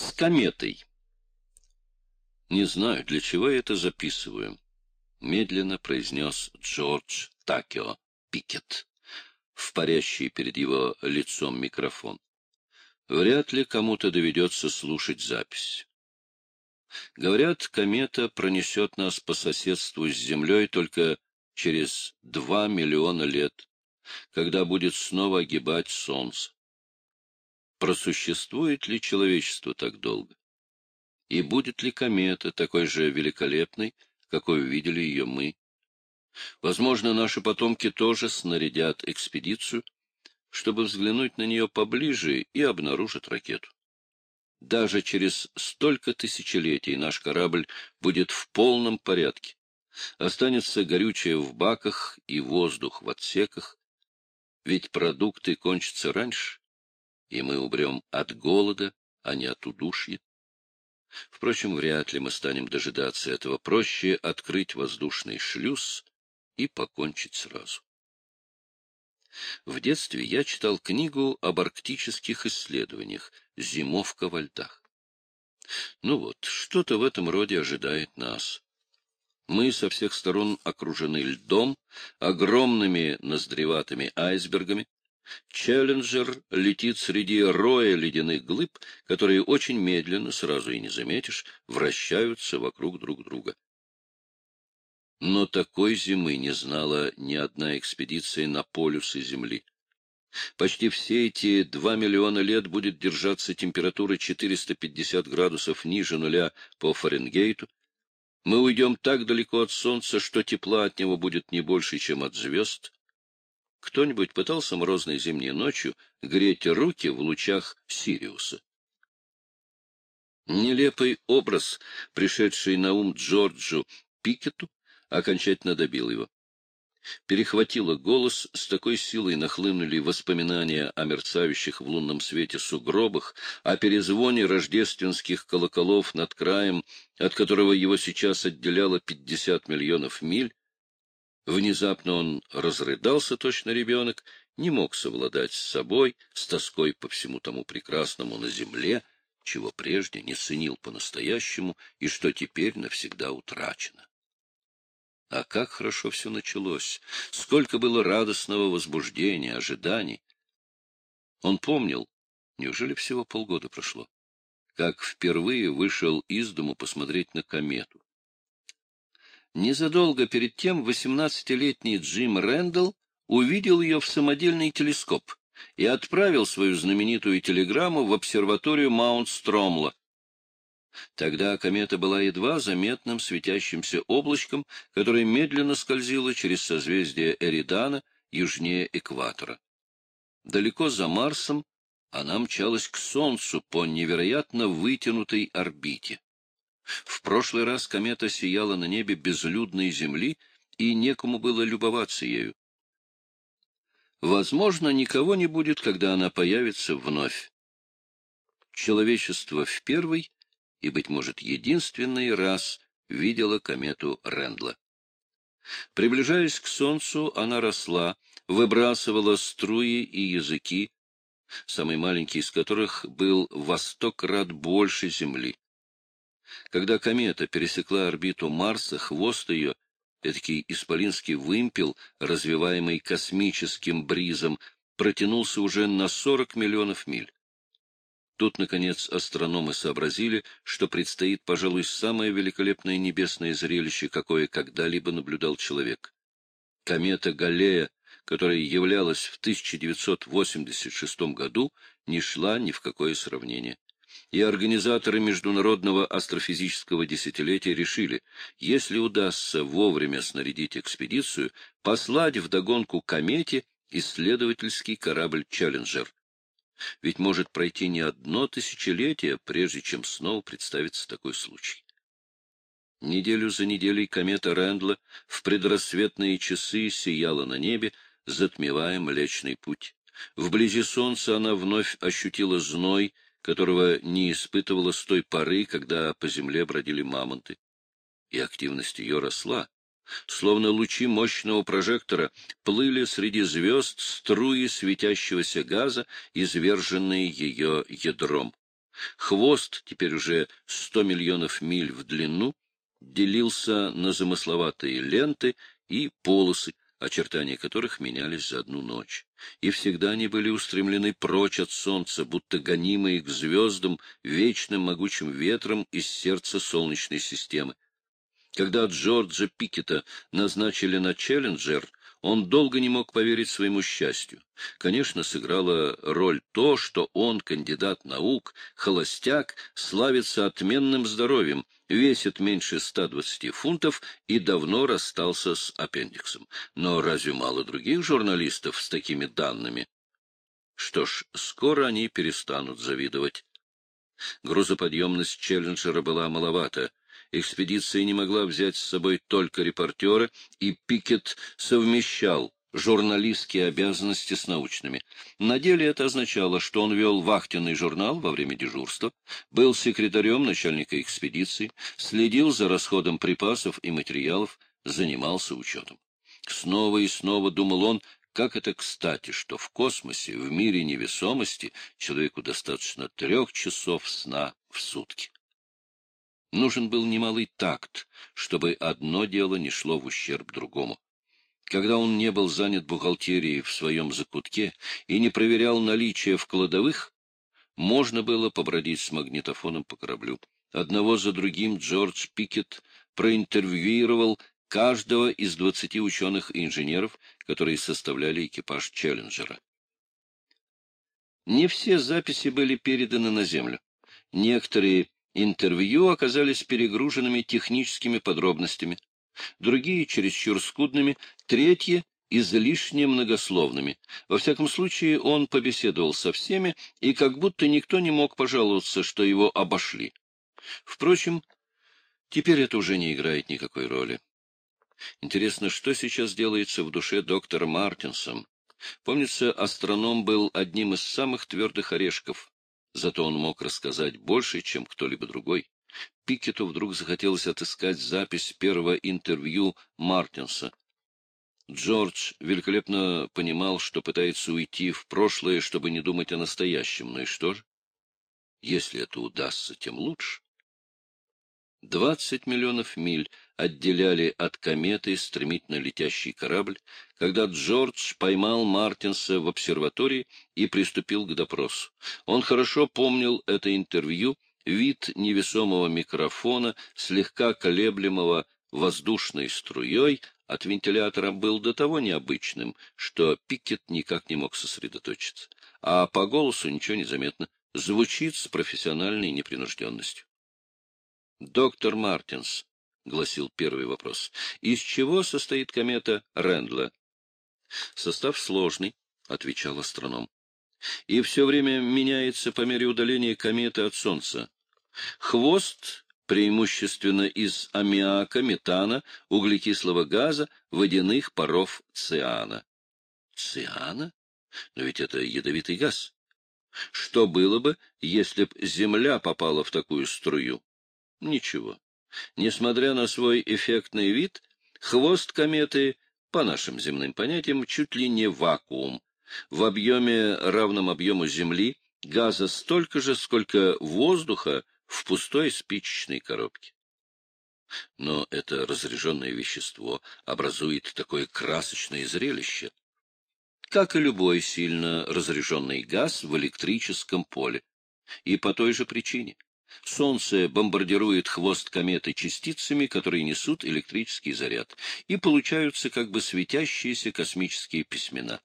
С кометой. Не знаю, для чего я это записываю, — медленно произнес Джордж Такио Пикет, в парящий перед его лицом микрофон. Вряд ли кому-то доведется слушать запись. Говорят, комета пронесет нас по соседству с Землей только через два миллиона лет, когда будет снова огибать Солнце. Просуществует ли человечество так долго? И будет ли комета такой же великолепной, какой увидели ее мы? Возможно, наши потомки тоже снарядят экспедицию, чтобы взглянуть на нее поближе и обнаружат ракету. Даже через столько тысячелетий наш корабль будет в полном порядке. Останется горючее в баках и воздух в отсеках, ведь продукты кончатся раньше, и мы умрем от голода, а не от удушья. Впрочем, вряд ли мы станем дожидаться этого. Проще открыть воздушный шлюз и покончить сразу. В детстве я читал книгу об арктических исследованиях «Зимовка во льдах». Ну вот, что-то в этом роде ожидает нас. Мы со всех сторон окружены льдом, огромными ноздреватыми айсбергами. Челленджер летит среди роя ледяных глыб, которые очень медленно, сразу и не заметишь, вращаются вокруг друг друга. Но такой зимы не знала ни одна экспедиция на полюсы Земли. Почти все эти два миллиона лет будет держаться температура 450 градусов ниже нуля по Фаренгейту. Мы уйдем так далеко от Солнца, что тепла от него будет не больше, чем от звезд. Кто-нибудь пытался морозной зимней ночью греть руки в лучах Сириуса? Нелепый образ, пришедший на ум Джорджу Пикету, окончательно добил его. Перехватило голос, с такой силой нахлынули воспоминания о мерцающих в лунном свете сугробах, о перезвоне рождественских колоколов над краем, от которого его сейчас отделяло пятьдесят миллионов миль. Внезапно он разрыдался, точно ребенок, не мог совладать с собой, с тоской по всему тому прекрасному на земле, чего прежде не ценил по-настоящему и что теперь навсегда утрачено. А как хорошо все началось! Сколько было радостного возбуждения, ожиданий! Он помнил, неужели всего полгода прошло, как впервые вышел из дому посмотреть на комету. Незадолго перед тем восемнадцатилетний Джим Рэндалл увидел ее в самодельный телескоп и отправил свою знаменитую телеграмму в обсерваторию Маунт-Стромла, Тогда комета была едва заметным светящимся облачком, которое медленно скользило через созвездие Эридана южнее экватора. Далеко за Марсом она мчалась к Солнцу по невероятно вытянутой орбите. В прошлый раз комета сияла на небе безлюдной Земли, и некому было любоваться ею. Возможно, никого не будет, когда она появится вновь. Человечество в первый и, быть может, единственный раз видела комету Рэндла. Приближаясь к Солнцу, она росла, выбрасывала струи и языки, самый маленький из которых был во сто крат больше Земли. Когда комета пересекла орбиту Марса, хвост ее, этакий исполинский вымпел, развиваемый космическим бризом, протянулся уже на сорок миллионов миль. Тут, наконец, астрономы сообразили, что предстоит, пожалуй, самое великолепное небесное зрелище, какое когда-либо наблюдал человек. Комета Галлея, которая являлась в 1986 году, не шла ни в какое сравнение. И организаторы Международного астрофизического десятилетия решили, если удастся вовремя снарядить экспедицию, послать вдогонку комете исследовательский корабль «Челленджер», ведь может пройти не одно тысячелетие, прежде чем снова представится такой случай. Неделю за неделей комета Рэндла в предрассветные часы сияла на небе, затмевая Млечный Путь. Вблизи Солнца она вновь ощутила зной, которого не испытывала с той поры, когда по земле бродили мамонты. И активность ее росла. Словно лучи мощного прожектора плыли среди звезд струи светящегося газа, изверженные ее ядром. Хвост, теперь уже 100 миллионов миль в длину, делился на замысловатые ленты и полосы, очертания которых менялись за одну ночь. И всегда они были устремлены прочь от солнца, будто гонимые к звездам вечным могучим ветром из сердца Солнечной системы. Когда Джорджа Пикета назначили на «Челленджер», он долго не мог поверить своему счастью. Конечно, сыграла роль то, что он, кандидат наук, холостяк, славится отменным здоровьем, весит меньше 120 фунтов и давно расстался с аппендиксом. Но разве мало других журналистов с такими данными? Что ж, скоро они перестанут завидовать. Грузоподъемность Челленджера была маловата. Экспедиция не могла взять с собой только репортера, и Пикет совмещал журналистские обязанности с научными. На деле это означало, что он вел вахтенный журнал во время дежурства, был секретарем начальника экспедиции, следил за расходом припасов и материалов, занимался учетом. Снова и снова думал он, как это кстати, что в космосе, в мире невесомости, человеку достаточно трех часов сна в сутки. Нужен был немалый такт, чтобы одно дело не шло в ущерб другому. Когда он не был занят бухгалтерией в своем закутке и не проверял наличие в кладовых, можно было побродить с магнитофоном по кораблю. Одного за другим Джордж Пикет проинтервьюировал каждого из двадцати ученых и инженеров, которые составляли экипаж Челленджера. Не все записи были переданы на Землю. Некоторые интервью оказались перегруженными техническими подробностями другие чересчур скудными, третьи излишне многословными. Во всяком случае, он побеседовал со всеми, и как будто никто не мог пожаловаться, что его обошли. Впрочем, теперь это уже не играет никакой роли. Интересно, что сейчас делается в душе доктора Мартинсом? Помнится, астроном был одним из самых твердых орешков, зато он мог рассказать больше, чем кто-либо другой. Пикету вдруг захотелось отыскать запись первого интервью Мартинса. Джордж великолепно понимал, что пытается уйти в прошлое, чтобы не думать о настоящем. Ну и что же? Если это удастся, тем лучше. Двадцать миллионов миль отделяли от кометы стремительно летящий корабль, когда Джордж поймал Мартинса в обсерватории и приступил к допросу. Он хорошо помнил это интервью, Вид невесомого микрофона, слегка колеблемого воздушной струей, от вентилятора был до того необычным, что Пикет никак не мог сосредоточиться. А по голосу ничего не заметно. Звучит с профессиональной непринужденностью. «Доктор Мартинс», — гласил первый вопрос, — «из чего состоит комета Рэндла?» «Состав сложный», — отвечал астроном и все время меняется по мере удаления кометы от Солнца. Хвост преимущественно из аммиака, метана, углекислого газа, водяных паров циана. Циана? Но ведь это ядовитый газ. Что было бы, если б Земля попала в такую струю? Ничего. Несмотря на свой эффектный вид, хвост кометы, по нашим земным понятиям, чуть ли не вакуум, в объеме, равном объему Земли, газа столько же, сколько воздуха в пустой спичечной коробке. Но это разряженное вещество образует такое красочное зрелище, как и любой сильно разряженный газ в электрическом поле. И по той же причине. Солнце бомбардирует хвост кометы частицами, которые несут электрический заряд, и получаются как бы светящиеся космические письмена.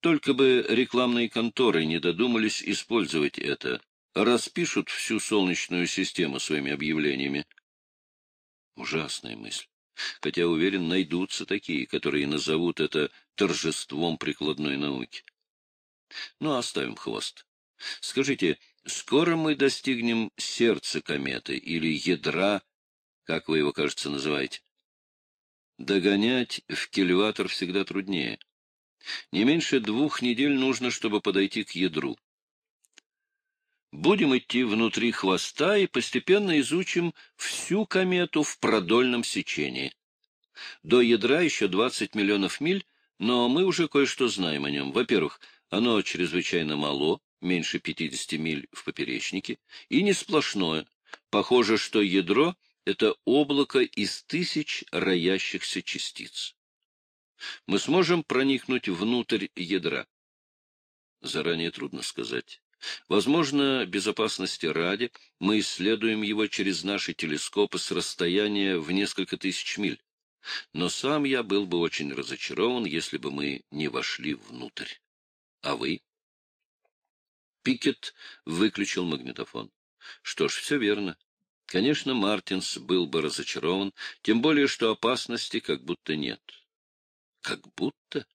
Только бы рекламные конторы не додумались использовать это, распишут всю Солнечную систему своими объявлениями. Ужасная мысль. Хотя, уверен, найдутся такие, которые назовут это торжеством прикладной науки. Ну, оставим хвост. Скажите, скоро мы достигнем сердца кометы или ядра, как вы его, кажется, называете? Догонять в кильватор всегда труднее. Не меньше двух недель нужно, чтобы подойти к ядру. Будем идти внутри хвоста и постепенно изучим всю комету в продольном сечении. До ядра еще 20 миллионов миль, но мы уже кое-что знаем о нем. Во-первых, оно чрезвычайно мало, меньше 50 миль в поперечнике, и не сплошное. Похоже, что ядро — это облако из тысяч роящихся частиц. Мы сможем проникнуть внутрь ядра. Заранее трудно сказать. Возможно, безопасности ради, мы исследуем его через наши телескопы с расстояния в несколько тысяч миль. Но сам я был бы очень разочарован, если бы мы не вошли внутрь. А вы? Пикет выключил магнитофон. Что ж, все верно. Конечно, Мартинс был бы разочарован, тем более, что опасности как будто нет. Как будто?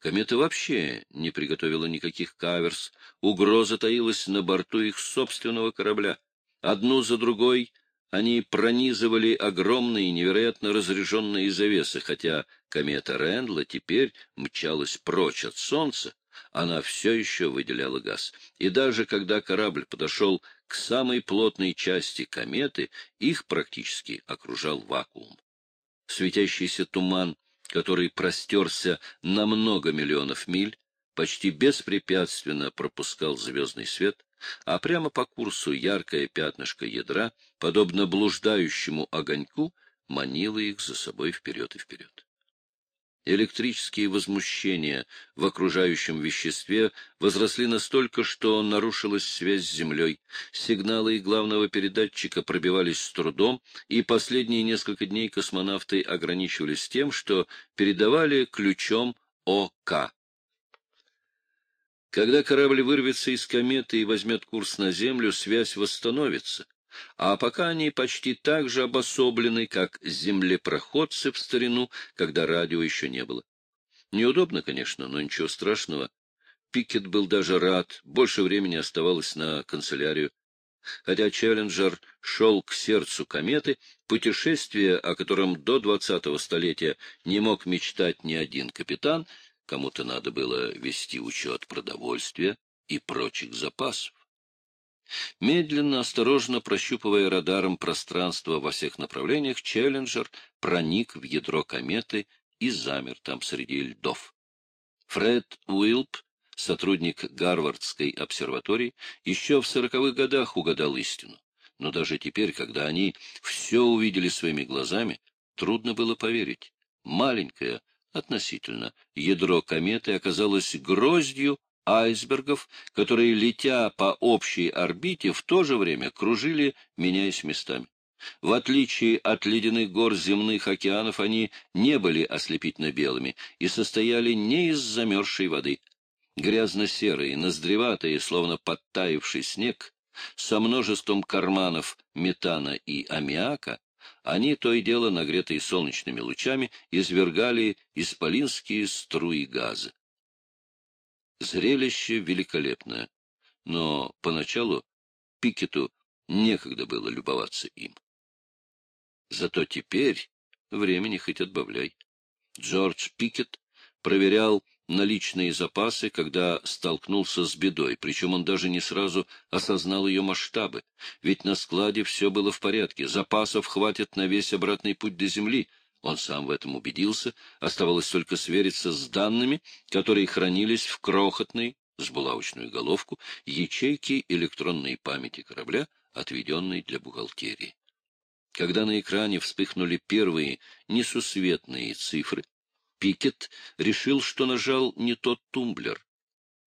Комета вообще не приготовила никаких каверс, угроза таилась на борту их собственного корабля. Одну за другой они пронизывали огромные, невероятно разряженные завесы, хотя комета Рэндла теперь мчалась прочь от Солнца, она все еще выделяла газ. И даже когда корабль подошел к самой плотной части кометы, их практически окружал вакуум. Светящийся туман, который простерся на много миллионов миль, почти беспрепятственно пропускал звездный свет, а прямо по курсу яркое пятнышко ядра, подобно блуждающему огоньку, манило их за собой вперед и вперед. Электрические возмущения в окружающем веществе возросли настолько, что нарушилась связь с Землей. Сигналы главного передатчика пробивались с трудом, и последние несколько дней космонавты ограничивались тем, что передавали ключом ОК. Когда корабль вырвется из кометы и возьмет курс на Землю, связь восстановится — а пока они почти так же обособлены, как землепроходцы в старину, когда радио еще не было. Неудобно, конечно, но ничего страшного. Пикет был даже рад, больше времени оставалось на канцелярию. Хотя Челленджер шел к сердцу кометы, путешествие, о котором до двадцатого столетия не мог мечтать ни один капитан, кому-то надо было вести учет продовольствия и прочих запасов. Медленно, осторожно прощупывая радаром пространство во всех направлениях, Челленджер проник в ядро кометы и замер там среди льдов. Фред Уилп, сотрудник Гарвардской обсерватории, еще в сороковых годах угадал истину. Но даже теперь, когда они все увидели своими глазами, трудно было поверить. Маленькое, относительно, ядро кометы оказалось гроздью айсбергов, которые, летя по общей орбите, в то же время кружили, меняясь местами. В отличие от ледяных гор земных океанов, они не были ослепительно-белыми и состояли не из замерзшей воды. Грязно-серые, ноздреватые, словно подтаивший снег, со множеством карманов метана и аммиака, они, то и дело нагретые солнечными лучами, извергали исполинские струи газа. Зрелище великолепное, но поначалу Пикету некогда было любоваться им. Зато теперь времени хоть отбавляй. Джордж Пикет проверял наличные запасы, когда столкнулся с бедой, причем он даже не сразу осознал ее масштабы, ведь на складе все было в порядке, запасов хватит на весь обратный путь до земли, он сам в этом убедился, оставалось только свериться с данными, которые хранились в крохотной, с булавочную головку, ячейке электронной памяти корабля, отведенной для бухгалтерии. Когда на экране вспыхнули первые несусветные цифры, Пикет решил, что нажал не тот тумблер.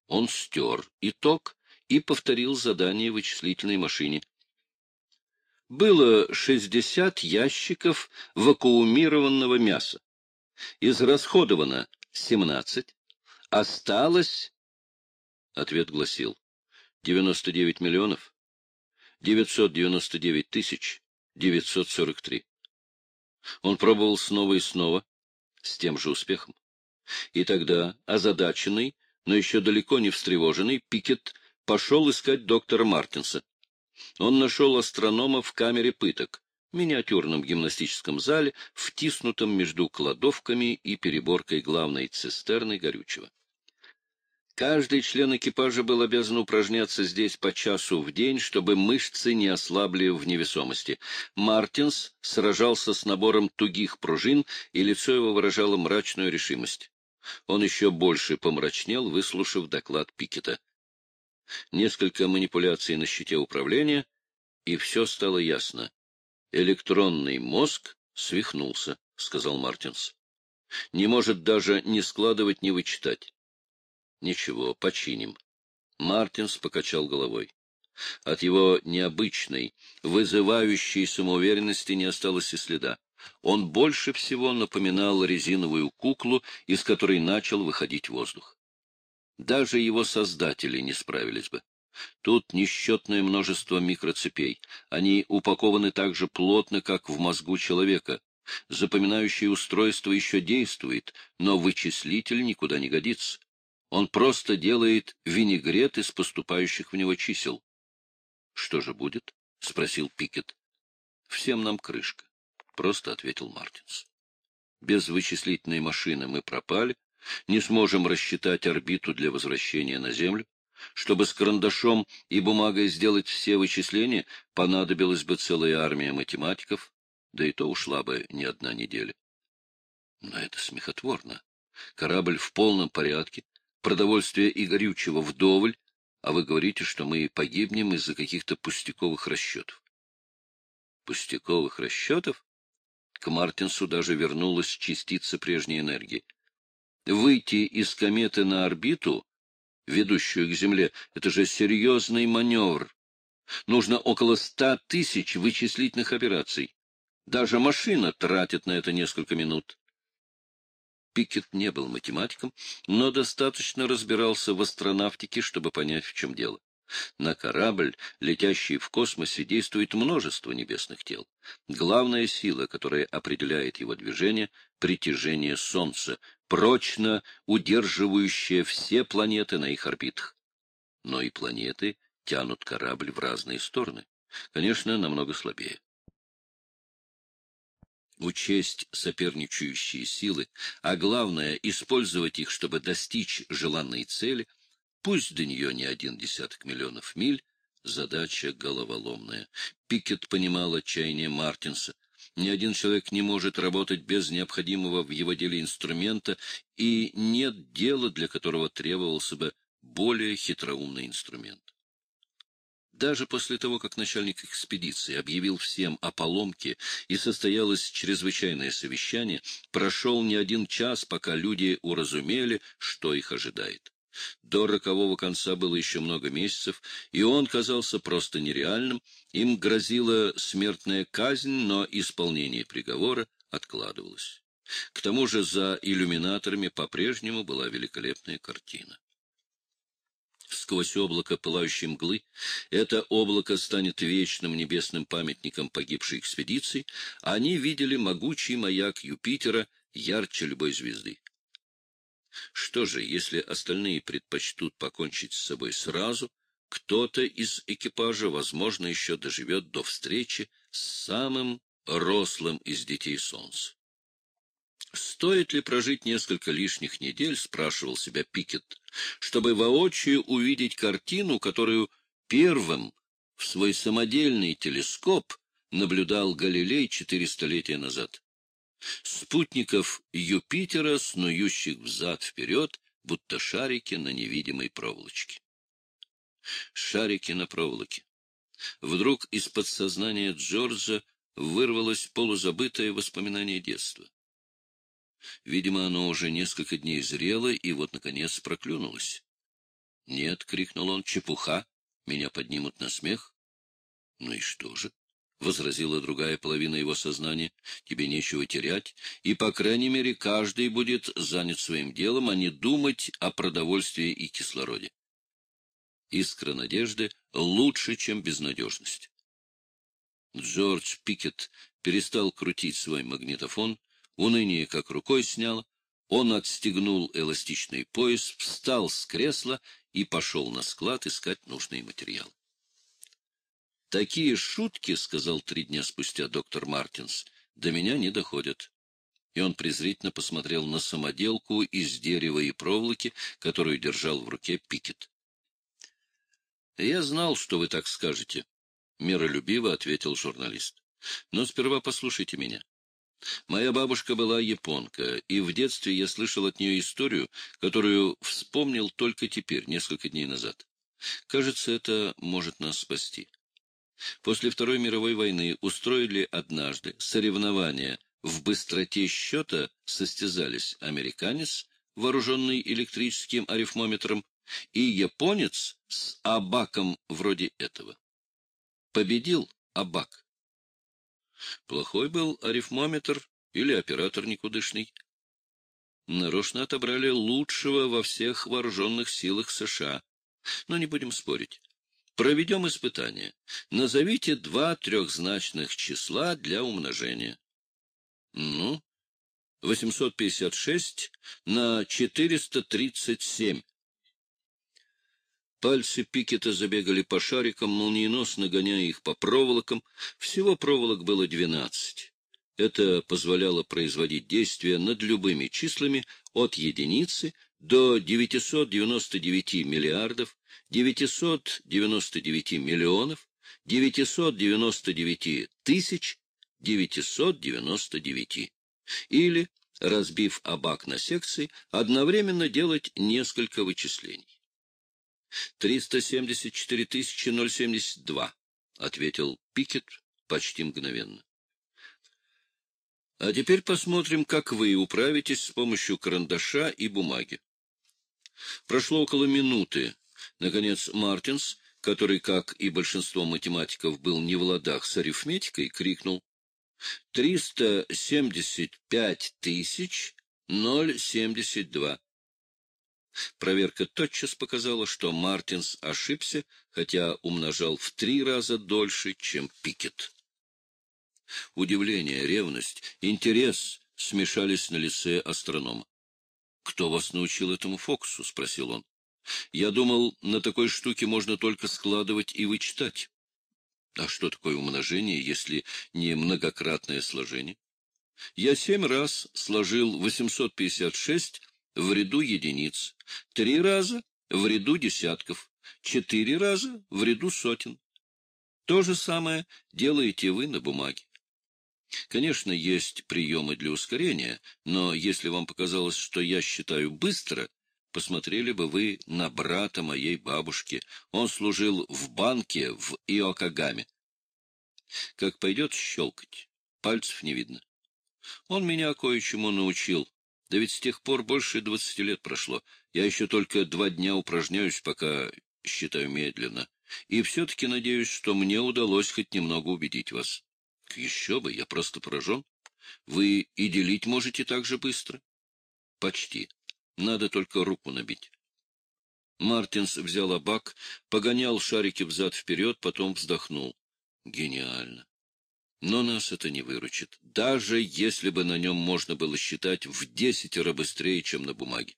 Он стер итог и повторил задание вычислительной машине было 60 ящиков вакуумированного мяса. Израсходовано 17, осталось... Ответ гласил 99 миллионов 999 тысяч 943. Он пробовал снова и снова, с тем же успехом. И тогда, озадаченный, но еще далеко не встревоженный, Пикет пошел искать доктора Мартинса он нашел астронома в камере пыток, миниатюрном гимнастическом зале, втиснутом между кладовками и переборкой главной цистерны горючего. Каждый член экипажа был обязан упражняться здесь по часу в день, чтобы мышцы не ослабли в невесомости. Мартинс сражался с набором тугих пружин, и лицо его выражало мрачную решимость. Он еще больше помрачнел, выслушав доклад Пикета. Несколько манипуляций на щите управления, и все стало ясно. Электронный мозг свихнулся, — сказал Мартинс. Не может даже ни складывать, ни вычитать. Ничего, починим. Мартинс покачал головой. От его необычной, вызывающей самоуверенности не осталось и следа. Он больше всего напоминал резиновую куклу, из которой начал выходить воздух. Даже его создатели не справились бы. Тут несчетное множество микроцепей. Они упакованы так же плотно, как в мозгу человека. Запоминающее устройство еще действует, но вычислитель никуда не годится. Он просто делает винегрет из поступающих в него чисел. — Что же будет? — спросил Пикет. — Всем нам крышка, — просто ответил Мартинс. Без вычислительной машины мы пропали, не сможем рассчитать орбиту для возвращения на Землю. Чтобы с карандашом и бумагой сделать все вычисления, понадобилась бы целая армия математиков, да и то ушла бы не одна неделя. Но это смехотворно. Корабль в полном порядке, продовольствие и горючего вдоволь, а вы говорите, что мы погибнем из-за каких-то пустяковых расчетов. Пустяковых расчетов? К Мартинсу даже вернулась частица прежней энергии. Выйти из кометы на орбиту, ведущую к Земле, это же серьезный маневр. Нужно около ста тысяч вычислительных операций. Даже машина тратит на это несколько минут. Пикет не был математиком, но достаточно разбирался в астронавтике, чтобы понять, в чем дело. На корабль, летящий в космосе, действует множество небесных тел. Главная сила, которая определяет его движение — притяжение Солнца, прочно удерживающее все планеты на их орбитах. Но и планеты тянут корабль в разные стороны. Конечно, намного слабее учесть соперничающие силы, а главное — использовать их, чтобы достичь желанной цели, пусть до нее не один десяток миллионов миль, задача головоломная. Пикет понимал отчаяние Мартинса. Ни один человек не может работать без необходимого в его деле инструмента, и нет дела, для которого требовался бы более хитроумный инструмент. Даже после того, как начальник экспедиции объявил всем о поломке и состоялось чрезвычайное совещание, прошел не один час, пока люди уразумели, что их ожидает. До рокового конца было еще много месяцев, и он казался просто нереальным, им грозила смертная казнь, но исполнение приговора откладывалось. К тому же за иллюминаторами по-прежнему была великолепная картина сквозь облако пылающей мглы. Это облако станет вечным небесным памятником погибшей экспедиции. Они видели могучий маяк Юпитера ярче любой звезды. Что же, если остальные предпочтут покончить с собой сразу, кто-то из экипажа, возможно, еще доживет до встречи с самым рослым из детей Солнца. Стоит ли прожить несколько лишних недель, спрашивал себя Пикет, чтобы воочию увидеть картину, которую первым в свой самодельный телескоп наблюдал Галилей четыре столетия назад. Спутников Юпитера, снующих взад-вперед, будто шарики на невидимой проволочке. Шарики на проволоке. Вдруг из подсознания Джорджа вырвалось полузабытое воспоминание детства. Видимо, оно уже несколько дней зрело и вот, наконец, проклюнулось. — Нет, — крикнул он, — чепуха, меня поднимут на смех. — Ну и что же? — возразила другая половина его сознания. — Тебе нечего терять, и, по крайней мере, каждый будет занят своим делом, а не думать о продовольствии и кислороде. Искра надежды лучше, чем безнадежность. Джордж Пикет перестал крутить свой магнитофон, Уныние как рукой сняло. Он отстегнул эластичный пояс, встал с кресла и пошел на склад искать нужный материал. «Такие шутки, — сказал три дня спустя доктор Мартинс, — до меня не доходят». И он презрительно посмотрел на самоделку из дерева и проволоки, которую держал в руке Пикет. «Я знал, что вы так скажете», — миролюбиво ответил журналист. «Но сперва послушайте меня. Моя бабушка была японка, и в детстве я слышал от нее историю, которую вспомнил только теперь, несколько дней назад. Кажется, это может нас спасти. После Второй мировой войны устроили однажды соревнования в быстроте счета состязались американец, вооруженный электрическим арифмометром, и японец с абаком вроде этого. Победил абак. Плохой был арифмометр или оператор никудышный. Нарочно отобрали лучшего во всех вооруженных силах США. Но не будем спорить. Проведем испытание. Назовите два трехзначных числа для умножения. Ну, 856 на 437. Пальцы Пикета забегали по шарикам, молниеносно гоняя их по проволокам. Всего проволок было двенадцать. Это позволяло производить действия над любыми числами от единицы до 999 миллиардов, 999 миллионов, 999 тысяч, 999. Или, разбив абак на секции, одновременно делать несколько вычислений. 374 072, — ответил Пикет почти мгновенно. А теперь посмотрим, как вы управитесь с помощью карандаша и бумаги. Прошло около минуты. Наконец Мартинс, который, как и большинство математиков, был не в ладах с арифметикой, крикнул «Триста семьдесят пять тысяч ноль семьдесят два». Проверка тотчас показала, что Мартинс ошибся, хотя умножал в три раза дольше, чем Пикет. Удивление, ревность, интерес смешались на лице астронома. — Кто вас научил этому фокусу? — спросил он. — Я думал, на такой штуке можно только складывать и вычитать. А что такое умножение, если не многократное сложение? Я семь раз сложил 856 в ряду единиц, три раза в ряду десятков, четыре раза в ряду сотен. То же самое делаете вы на бумаге. Конечно, есть приемы для ускорения, но если вам показалось, что я считаю быстро, посмотрели бы вы на брата моей бабушки. Он служил в банке в Иокагаме. Как пойдет щелкать, пальцев не видно. Он меня кое-чему научил, да ведь с тех пор больше двадцати лет прошло. Я еще только два дня упражняюсь, пока считаю медленно. И все-таки надеюсь, что мне удалось хоть немного убедить вас. Еще бы, я просто поражен. Вы и делить можете так же быстро? Почти. Надо только руку набить. Мартинс взял абак, погонял шарики взад-вперед, потом вздохнул. Гениально. Но нас это не выручит, даже если бы на нем можно было считать в десятеро быстрее, чем на бумаге.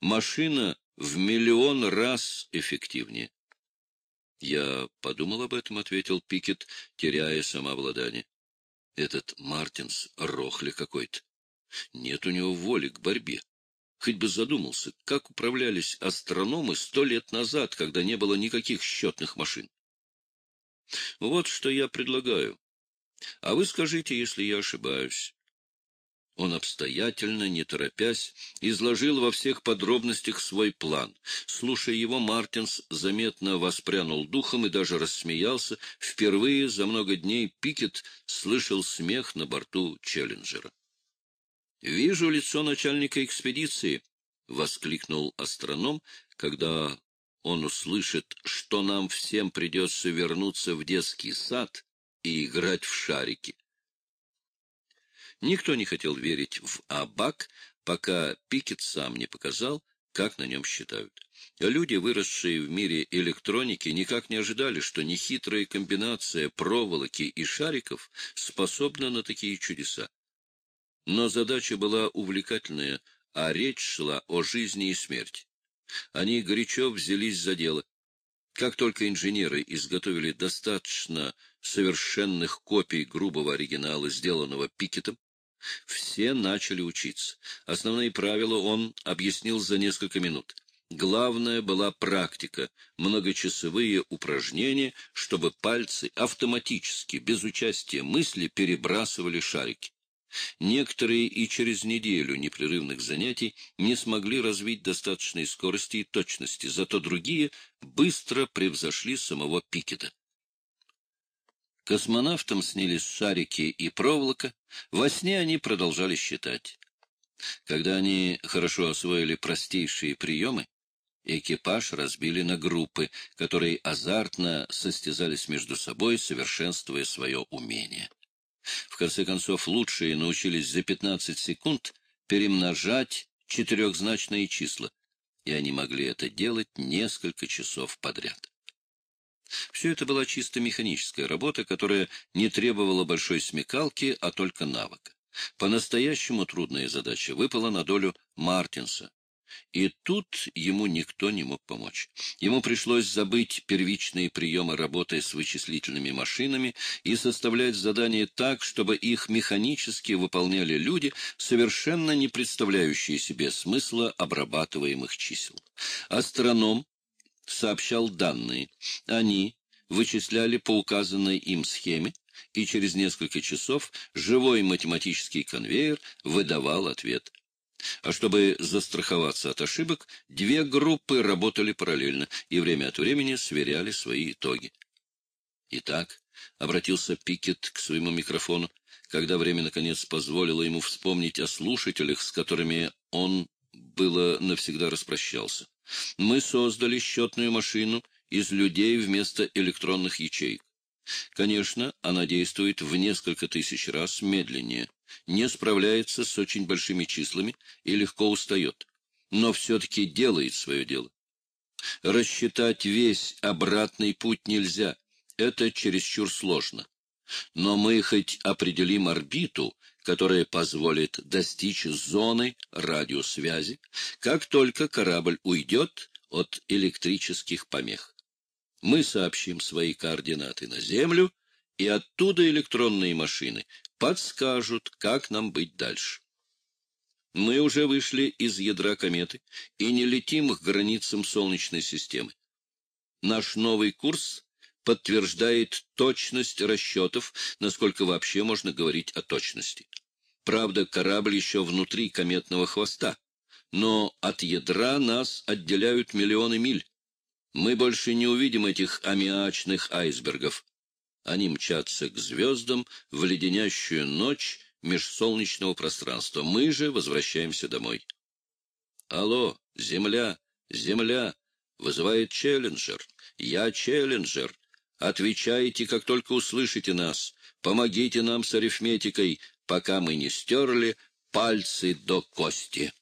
Машина в миллион раз эффективнее. Я подумал об этом, — ответил Пикет, теряя самообладание. Этот Мартинс — рохли какой-то. Нет у него воли к борьбе. Хоть бы задумался, как управлялись астрономы сто лет назад, когда не было никаких счетных машин. Вот что я предлагаю. А вы скажите, если я ошибаюсь. Он обстоятельно, не торопясь, изложил во всех подробностях свой план. Слушая его, Мартинс заметно воспрянул духом и даже рассмеялся. Впервые за много дней Пикет слышал смех на борту Челленджера. — Вижу лицо начальника экспедиции, — воскликнул астроном, когда он услышит, что нам всем придется вернуться в детский сад и играть в шарики. Никто не хотел верить в Абак, пока Пикет сам не показал, как на нем считают. Люди, выросшие в мире электроники, никак не ожидали, что нехитрая комбинация проволоки и шариков способна на такие чудеса. Но задача была увлекательная, а речь шла о жизни и смерти. Они горячо взялись за дело. Как только инженеры изготовили достаточно совершенных копий грубого оригинала, сделанного Пикетом, все начали учиться. Основные правила он объяснил за несколько минут. Главное была практика, многочасовые упражнения, чтобы пальцы автоматически, без участия мысли, перебрасывали шарики. Некоторые и через неделю непрерывных занятий не смогли развить достаточной скорости и точности, зато другие быстро превзошли самого Пикета. Космонавтам снились шарики и проволока, во сне они продолжали считать. Когда они хорошо освоили простейшие приемы, экипаж разбили на группы, которые азартно состязались между собой, совершенствуя свое умение. В конце концов, лучшие научились за 15 секунд перемножать четырехзначные числа, и они могли это делать несколько часов подряд. Все это была чисто механическая работа, которая не требовала большой смекалки, а только навыка. По-настоящему трудная задача выпала на долю Мартинса, и тут ему никто не мог помочь. Ему пришлось забыть первичные приемы работы с вычислительными машинами и составлять задания так, чтобы их механически выполняли люди, совершенно не представляющие себе смысла обрабатываемых чисел. Астроном сообщал данные. Они вычисляли по указанной им схеме, и через несколько часов живой математический конвейер выдавал ответ. А чтобы застраховаться от ошибок, две группы работали параллельно и время от времени сверяли свои итоги. Итак, обратился Пикет к своему микрофону, когда время наконец позволило ему вспомнить о слушателях, с которыми он было навсегда распрощался. Мы создали счетную машину из людей вместо электронных ячеек. Конечно, она действует в несколько тысяч раз медленнее, не справляется с очень большими числами и легко устает, но все-таки делает свое дело. Рассчитать весь обратный путь нельзя, это чересчур сложно. Но мы хоть определим орбиту, которая позволит достичь зоны радиосвязи, как только корабль уйдет от электрических помех. Мы сообщим свои координаты на Землю, и оттуда электронные машины подскажут, как нам быть дальше. Мы уже вышли из ядра кометы и не летим к границам Солнечной системы. Наш новый курс подтверждает точность расчетов, насколько вообще можно говорить о точности. Правда, корабль еще внутри кометного хвоста, но от ядра нас отделяют миллионы миль. Мы больше не увидим этих аммиачных айсбергов. Они мчатся к звездам в леденящую ночь межсолнечного пространства. Мы же возвращаемся домой. Алло, Земля, Земля, вызывает Челленджер. Я Челленджер. Отвечайте, как только услышите нас. Помогите нам с арифметикой, пока мы не стерли пальцы до кости.